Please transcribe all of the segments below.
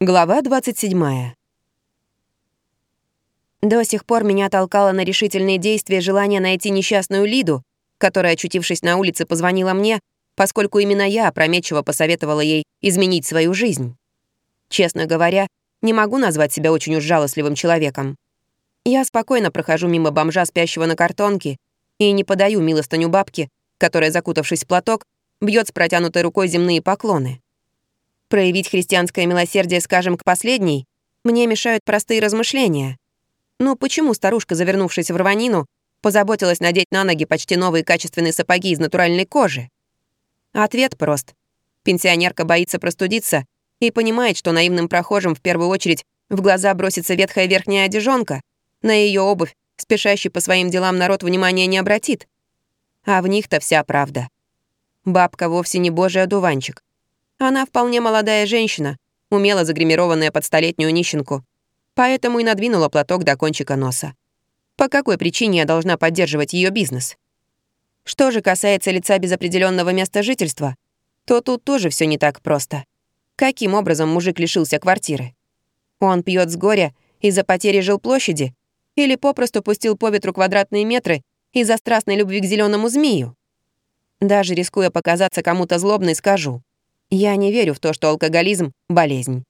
Глава 27. До сих пор меня толкало на решительные действия желание найти несчастную Лиду, которая, очутившись на улице, позвонила мне, поскольку именно я опрометчиво посоветовала ей изменить свою жизнь. Честно говоря, не могу назвать себя очень уж жалостливым человеком. Я спокойно прохожу мимо бомжа, спящего на картонке, и не подаю милостыню бабке, которая, закутавшись в платок, бьет с протянутой рукой земные поклоны. Проявить христианское милосердие, скажем, к последней, мне мешают простые размышления. Ну почему старушка, завернувшись в рванину, позаботилась надеть на ноги почти новые качественные сапоги из натуральной кожи? Ответ прост. Пенсионерка боится простудиться и понимает, что наивным прохожим в первую очередь в глаза бросится ветхая верхняя одежонка, на ее обувь спешащий по своим делам народ внимания не обратит. А в них-то вся правда. Бабка вовсе не божий одуванчик. Она вполне молодая женщина, умело загримированная под столетнюю нищенку, поэтому и надвинула платок до кончика носа. По какой причине я должна поддерживать ее бизнес? Что же касается лица без определенного места жительства, то тут тоже все не так просто. Каким образом мужик лишился квартиры? Он пьет с горя из-за потери жилплощади или попросту пустил по ветру квадратные метры из-за страстной любви к зеленому змею? Даже рискуя показаться кому-то злобной, скажу. Я не верю в то, что алкоголизм — болезнь.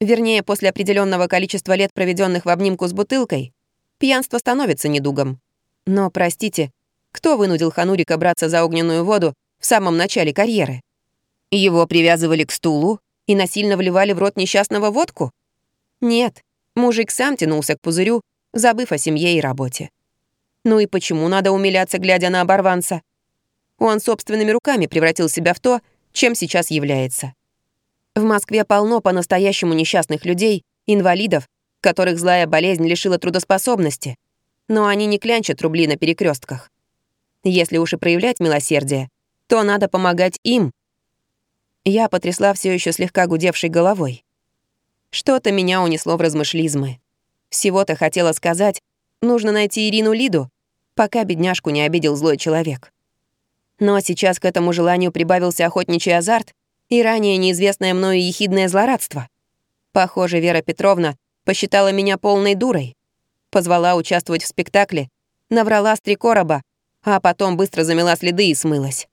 Вернее, после определенного количества лет, проведенных в обнимку с бутылкой, пьянство становится недугом. Но, простите, кто вынудил Ханурика браться за огненную воду в самом начале карьеры? Его привязывали к стулу и насильно вливали в рот несчастного водку? Нет, мужик сам тянулся к пузырю, забыв о семье и работе. Ну и почему надо умиляться, глядя на оборванца? Он собственными руками превратил себя в то, чем сейчас является. В Москве полно по-настоящему несчастных людей, инвалидов, которых злая болезнь лишила трудоспособности, но они не клянчат рубли на перекрестках. Если уж и проявлять милосердие, то надо помогать им. Я потрясла все еще слегка гудевшей головой. Что-то меня унесло в размышлизмы. Всего-то хотела сказать, нужно найти Ирину Лиду, пока бедняжку не обидел злой человек. Но сейчас к этому желанию прибавился охотничий азарт и ранее неизвестное мною ехидное злорадство. Похоже, Вера Петровна посчитала меня полной дурой. Позвала участвовать в спектакле, наврала с три короба, а потом быстро замела следы и смылась.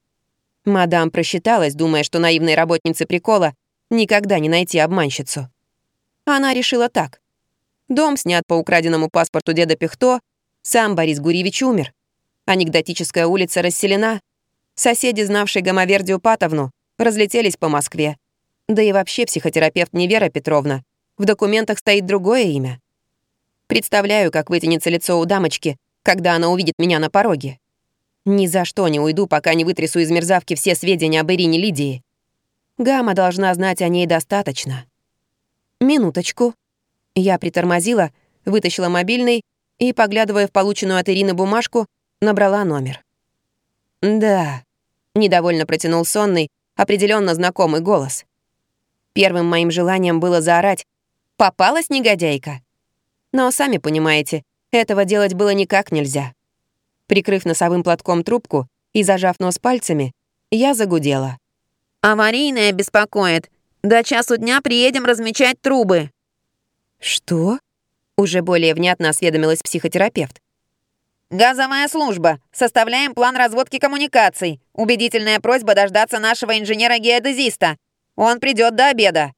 Мадам просчиталась, думая, что наивной работнице прикола никогда не найти обманщицу. Она решила так. Дом снят по украденному паспорту деда Пихто, сам Борис Гурьевич умер. Анекдотическая улица расселена — Соседи, знавшие Гомовердию Патовну, разлетелись по Москве. Да и вообще психотерапевт не Вера Петровна. В документах стоит другое имя. Представляю, как вытянется лицо у дамочки, когда она увидит меня на пороге. Ни за что не уйду, пока не вытрясу из мерзавки все сведения об Ирине Лидии. Гамма должна знать о ней достаточно. Минуточку. Я притормозила, вытащила мобильный и, поглядывая в полученную от Ирины бумажку, набрала номер. «Да», — недовольно протянул сонный, определенно знакомый голос. Первым моим желанием было заорать «Попалась негодяйка!» Но, сами понимаете, этого делать было никак нельзя. Прикрыв носовым платком трубку и зажав нос пальцами, я загудела. «Аварийная беспокоит. До часу дня приедем размечать трубы». «Что?» — уже более внятно осведомилась психотерапевт. «Газовая служба. Составляем план разводки коммуникаций. Убедительная просьба дождаться нашего инженера-геодезиста. Он придет до обеда».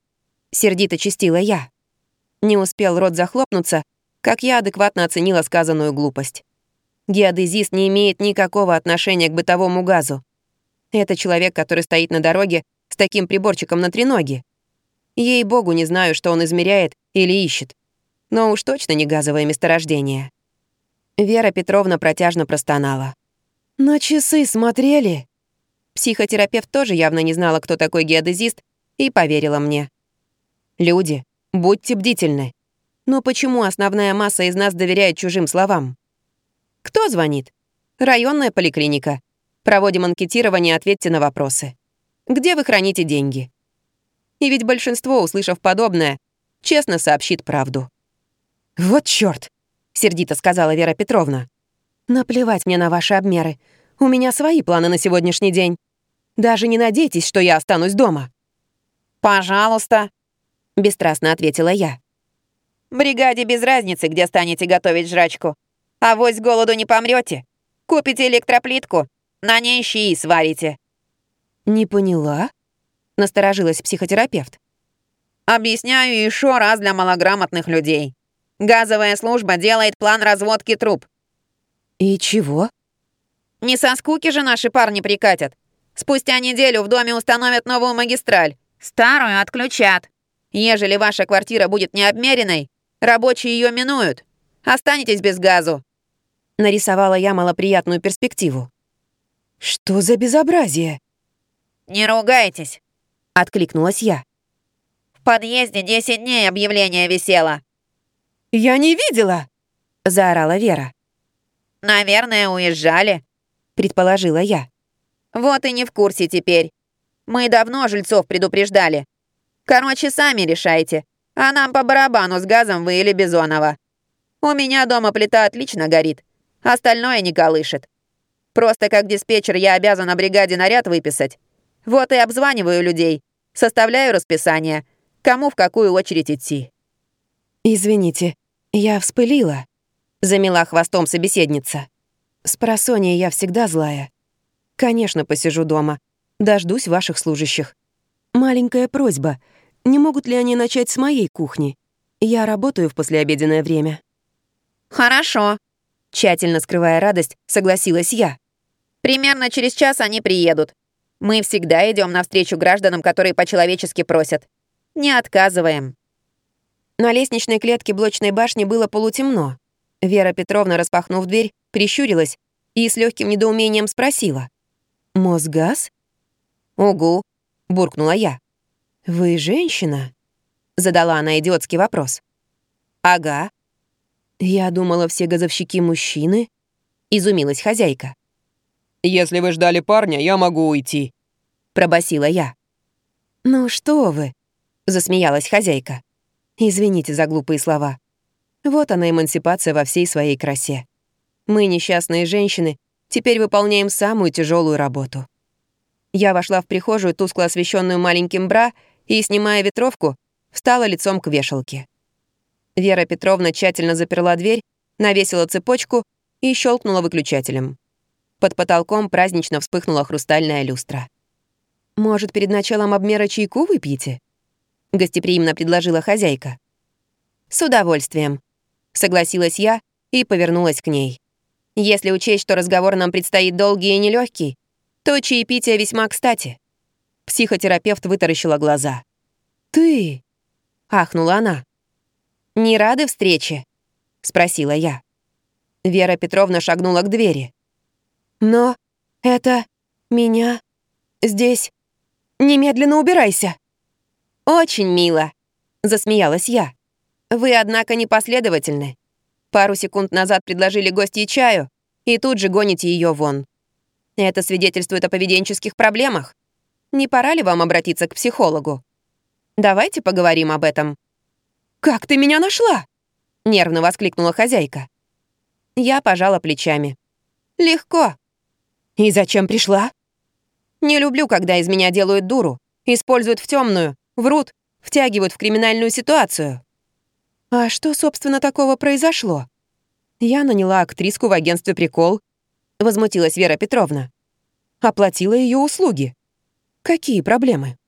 Сердито чистила я. Не успел рот захлопнуться, как я адекватно оценила сказанную глупость. Геодезист не имеет никакого отношения к бытовому газу. Это человек, который стоит на дороге с таким приборчиком на треноге. Ей-богу, не знаю, что он измеряет или ищет. Но уж точно не газовое месторождение. Вера Петровна протяжно простонала. «На часы смотрели?» Психотерапевт тоже явно не знала, кто такой геодезист, и поверила мне. «Люди, будьте бдительны. Но почему основная масса из нас доверяет чужим словам?» «Кто звонит?» «Районная поликлиника. Проводим анкетирование, ответьте на вопросы. Где вы храните деньги?» И ведь большинство, услышав подобное, честно сообщит правду. «Вот чёрт!» Сердито сказала Вера Петровна. «Наплевать мне на ваши обмеры. У меня свои планы на сегодняшний день. Даже не надейтесь, что я останусь дома». «Пожалуйста». бесстрастно ответила я. Бригаде без разницы, где станете готовить жрачку. А вось голоду не помрете. Купите электроплитку, на ней щи сварите. Не поняла? Насторожилась психотерапевт. Объясняю еще раз для малограмотных людей. Газовая служба делает план разводки труб. И чего? Не со скуки же наши парни прикатят. Спустя неделю в доме установят новую магистраль. Старую отключат. Ежели ваша квартира будет необмеренной, рабочие ее минуют. Останетесь без газу. Нарисовала я малоприятную перспективу. Что за безобразие? Не ругайтесь, откликнулась я. В подъезде 10 дней объявление висело. Я не видела, заорала Вера. Наверное, уезжали, предположила я. Вот и не в курсе теперь. Мы давно жильцов предупреждали. Короче, сами решайте. А нам по барабану с газом вы или Бизонова. У меня дома плита отлично горит. Остальное не колышет. Просто как диспетчер я обязана бригаде наряд выписать. Вот и обзваниваю людей. Составляю расписание. Кому в какую очередь идти. «Извините, я вспылила», — замела хвостом собеседница. «С просонья я всегда злая. Конечно, посижу дома. Дождусь ваших служащих. Маленькая просьба. Не могут ли они начать с моей кухни? Я работаю в послеобеденное время». «Хорошо», — тщательно скрывая радость, согласилась я. «Примерно через час они приедут. Мы всегда идем навстречу гражданам, которые по-человечески просят. Не отказываем». На лестничной клетке блочной башни было полутемно. Вера Петровна, распахнув дверь, прищурилась и с легким недоумением спросила. «Мосгаз?» «Угу», — буркнула я. «Вы женщина?» — задала она идиотский вопрос. «Ага». «Я думала, все газовщики мужчины?» — изумилась хозяйка. «Если вы ждали парня, я могу уйти», — пробасила я. «Ну что вы?» — засмеялась хозяйка. «Извините за глупые слова. Вот она, эмансипация во всей своей красе. Мы, несчастные женщины, Теперь выполняем самую тяжелую работу. Я вошла в прихожую, тускло освещенную маленьким бра, и, снимая ветровку, встала лицом к вешалке. Вера Петровна тщательно заперла дверь, навесила цепочку и щелкнула выключателем. Под потолком празднично вспыхнула хрустальная люстра. «Может, перед началом обмера чайку выпьете?» — гостеприимно предложила хозяйка. «С удовольствием», — согласилась я и повернулась к ней. Если учесть, что разговор нам предстоит долгий и нелегкий, то чаепитие весьма кстати. Психотерапевт вытаращила глаза. «Ты?» — ахнула она. «Не рады встрече?» — спросила я. Вера Петровна шагнула к двери. «Но это меня здесь. Немедленно убирайся!» «Очень мило», — засмеялась я. «Вы, однако, непоследовательны. Пару секунд назад предложили гостье чаю и тут же гоните ее вон. Это свидетельствует о поведенческих проблемах. Не пора ли вам обратиться к психологу? Давайте поговорим об этом». «Как ты меня нашла?» — нервно воскликнула хозяйка. Я пожала плечами. «Легко». «И зачем пришла?» «Не люблю, когда из меня делают дуру, используют в темную, врут, втягивают в криминальную ситуацию». А что, собственно, такого произошло? Я наняла актриску в агентстве «Прикол», — возмутилась Вера Петровна. Оплатила ее услуги. Какие проблемы?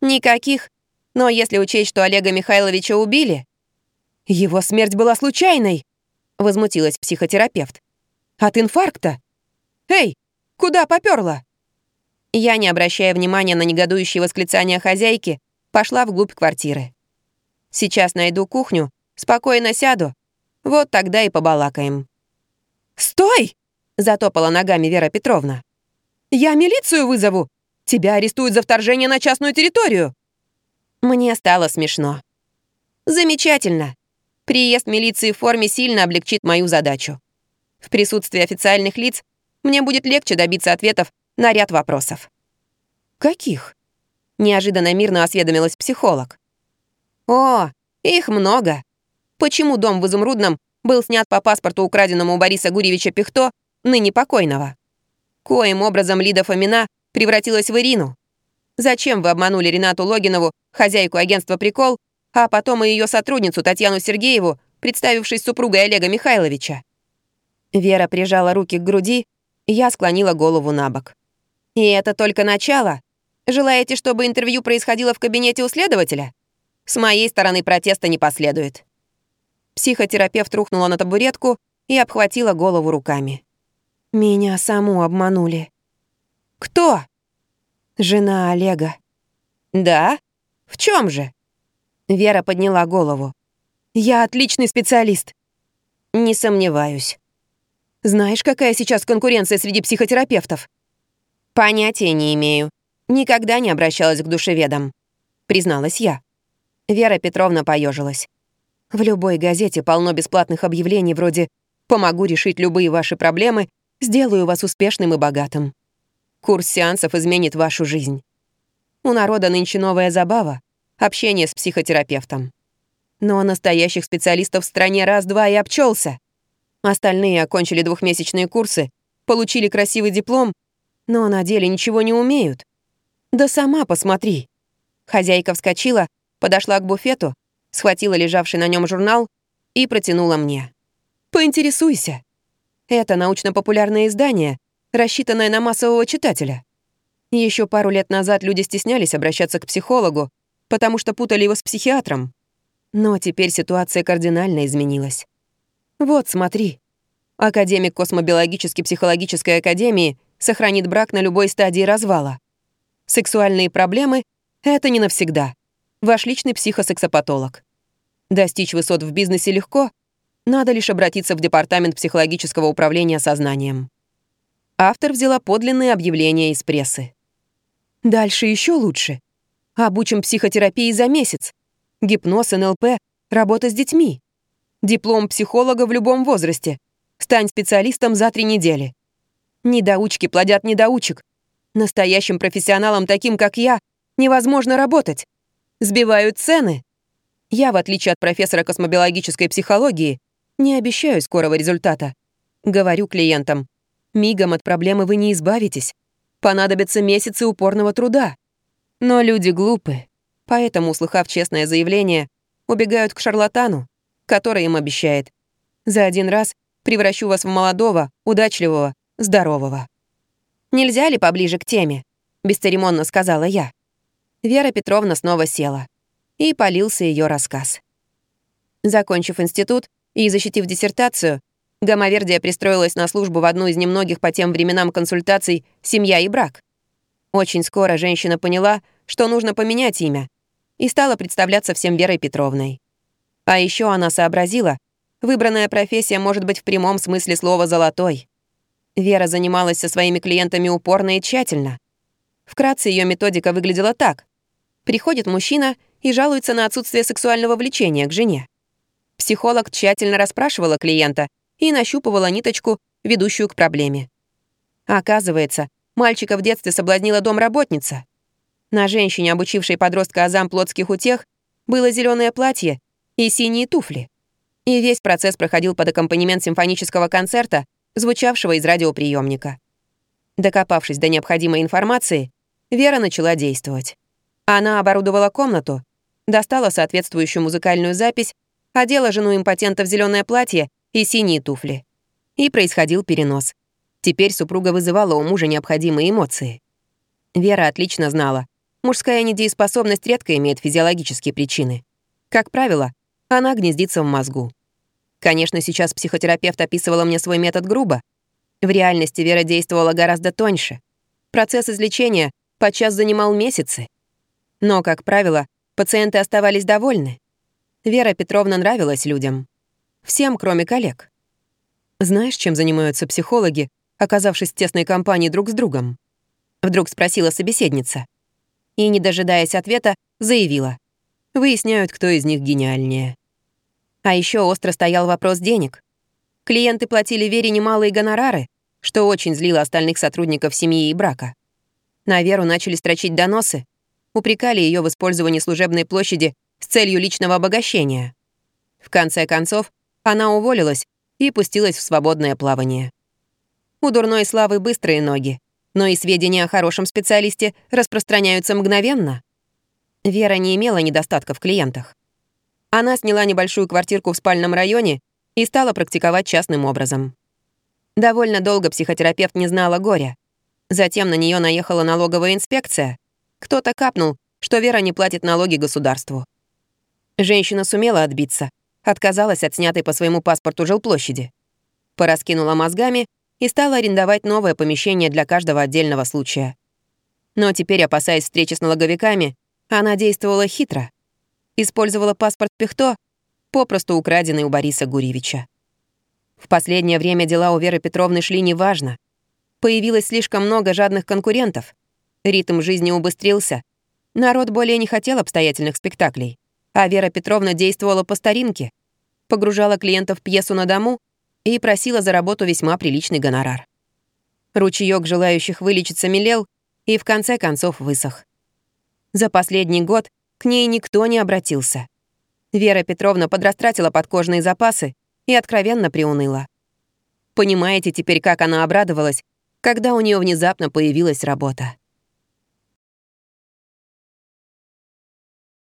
Никаких. Но если учесть, что Олега Михайловича убили... Его смерть была случайной, — возмутилась психотерапевт. От инфаркта. Эй, куда попёрла? Я, не обращая внимания на негодующие восклицания хозяйки, пошла вглубь квартиры. Сейчас найду кухню, спокойно сяду. Вот тогда и побалакаем». «Стой!» — затопала ногами Вера Петровна. «Я милицию вызову! Тебя арестуют за вторжение на частную территорию!» Мне стало смешно. «Замечательно. Приезд милиции в форме сильно облегчит мою задачу. В присутствии официальных лиц мне будет легче добиться ответов на ряд вопросов». «Каких?» — неожиданно мирно осведомилась психолог. О, их много. Почему дом в Изумрудном был снят по паспорту, украденному у Бориса Гурьевича Пихто, ныне покойного? Коим образом Лида Фомина превратилась в Ирину? Зачем вы обманули Ренату Логинову, хозяйку агентства «Прикол», а потом и ее сотрудницу Татьяну Сергееву, представившись супругой Олега Михайловича?» Вера прижала руки к груди, я склонила голову на бок. «И это только начало. Желаете, чтобы интервью происходило в кабинете у следователя? С моей стороны протеста не последует». Психотерапевт рухнула на табуретку и обхватила голову руками. «Меня саму обманули». «Кто?» «Жена Олега». «Да? В чем же?» Вера подняла голову. «Я отличный специалист». «Не сомневаюсь». «Знаешь, какая сейчас конкуренция среди психотерапевтов?» «Понятия не имею. Никогда не обращалась к душеведам», — призналась я. Вера Петровна поежилась. «В любой газете полно бесплатных объявлений вроде «Помогу решить любые ваши проблемы, сделаю вас успешным и богатым». Курс сеансов изменит вашу жизнь. У народа нынче новая забава — общение с психотерапевтом. Но настоящих специалистов в стране раз-два и обчелся. Остальные окончили двухмесячные курсы, получили красивый диплом, но на деле ничего не умеют. Да сама посмотри. Хозяйка вскочила, подошла к буфету, схватила лежавший на нем журнал и протянула мне. Поинтересуйся. Это научно-популярное издание, рассчитанное на массового читателя. Еще пару лет назад люди стеснялись обращаться к психологу, потому что путали его с психиатром. Но теперь ситуация кардинально изменилась. Вот, смотри. Академик космобиологически-психологической академии сохранит брак на любой стадии развала. Сексуальные проблемы — это не навсегда. Ваш личный психосексопатолог. Достичь высот в бизнесе легко, надо лишь обратиться в Департамент психологического управления сознанием. Автор взяла подлинные объявления из прессы. Дальше еще лучше. Обучим психотерапии за месяц. Гипноз, НЛП, работа с детьми. Диплом психолога в любом возрасте. Стань специалистом за три недели. Недоучки плодят недоучек. Настоящим профессионалам, таким как я, невозможно работать. Сбивают цены. Я, в отличие от профессора космобиологической психологии, не обещаю скорого результата. Говорю клиентам, мигом от проблемы вы не избавитесь. Понадобятся месяцы упорного труда. Но люди глупы, поэтому, услыхав честное заявление, убегают к шарлатану, который им обещает. За один раз превращу вас в молодого, удачливого, здорового. «Нельзя ли поближе к теме?» — бесцеремонно сказала я. Вера Петровна снова села. И полился ее рассказ. Закончив институт, и, защитив диссертацию, Гамавердия пристроилась на службу в одну из немногих по тем временам консультаций «Семья и брак». Очень скоро женщина поняла, что нужно поменять имя, и стала представляться всем Верой Петровной. А еще она сообразила, выбранная профессия может быть в прямом смысле слова «золотой». Вера занималась со своими клиентами упорно и тщательно. Вкратце ее методика выглядела так. Приходит мужчина и жалуется на отсутствие сексуального влечения к жене. Психолог тщательно расспрашивала клиента и нащупывала ниточку, ведущую к проблеме. Оказывается, мальчика в детстве соблазнила домработница. На женщине, обучившей подростка азам плотских утех, было зеленое платье и синие туфли. И весь процесс проходил под аккомпанемент симфонического концерта, звучавшего из радиоприемника. Докопавшись до необходимой информации, Вера начала действовать. Она оборудовала комнату, достала соответствующую музыкальную запись одела жену импотента в зеленое платье и синие туфли. И происходил перенос. Теперь супруга вызывала у мужа необходимые эмоции. Вера отлично знала, мужская недееспособность редко имеет физиологические причины. Как правило, она гнездится в мозгу. Конечно, сейчас психотерапевт описывала мне свой метод грубо. В реальности Вера действовала гораздо тоньше. Процесс излечения подчас занимал месяцы. Но, как правило, пациенты оставались довольны. Вера Петровна нравилась людям. Всем, кроме коллег. Знаешь, чем занимаются психологи, оказавшись в тесной компании друг с другом? Вдруг спросила собеседница. И, не дожидаясь ответа, заявила. Выясняют, кто из них гениальнее. А еще остро стоял вопрос денег. Клиенты платили Вере немалые гонорары, что очень злило остальных сотрудников семьи и брака. На Веру начали строчить доносы, упрекали ее в использовании служебной площади с целью личного обогащения. В конце концов, она уволилась и пустилась в свободное плавание. У дурной славы быстрые ноги. но и сведения о хорошем специалисте распространяются мгновенно. Вера не имела недостатка в клиентах. Она сняла небольшую квартирку в спальном районе и стала практиковать частным образом. Довольно долго психотерапевт не знала горя. Затем на нее наехала налоговая инспекция. Кто-то капнул, что Вера не платит налоги государству. Женщина сумела отбиться, отказалась от снятой по своему паспорту жилплощади. Пораскинула мозгами и стала арендовать новое помещение для каждого отдельного случая. Но теперь, опасаясь встречи с налоговиками, она действовала хитро. Использовала паспорт Пихто, попросту украденный у Бориса Гуревича. В последнее время дела у Веры Петровны шли неважно. Появилось слишком много жадных конкурентов. Ритм жизни убыстрился. Народ более не хотел обстоятельных спектаклей. А Вера Петровна действовала по старинке. Погружала клиентов в пьесу на дому и просила за работу весьма приличный гонорар. Ручеёк желающих вылечиться мелел и в конце концов высох. За последний год к ней никто не обратился. Вера Петровна подрастратила подкожные запасы и откровенно приуныла. Понимаете теперь, как она обрадовалась, когда у нее внезапно появилась работа.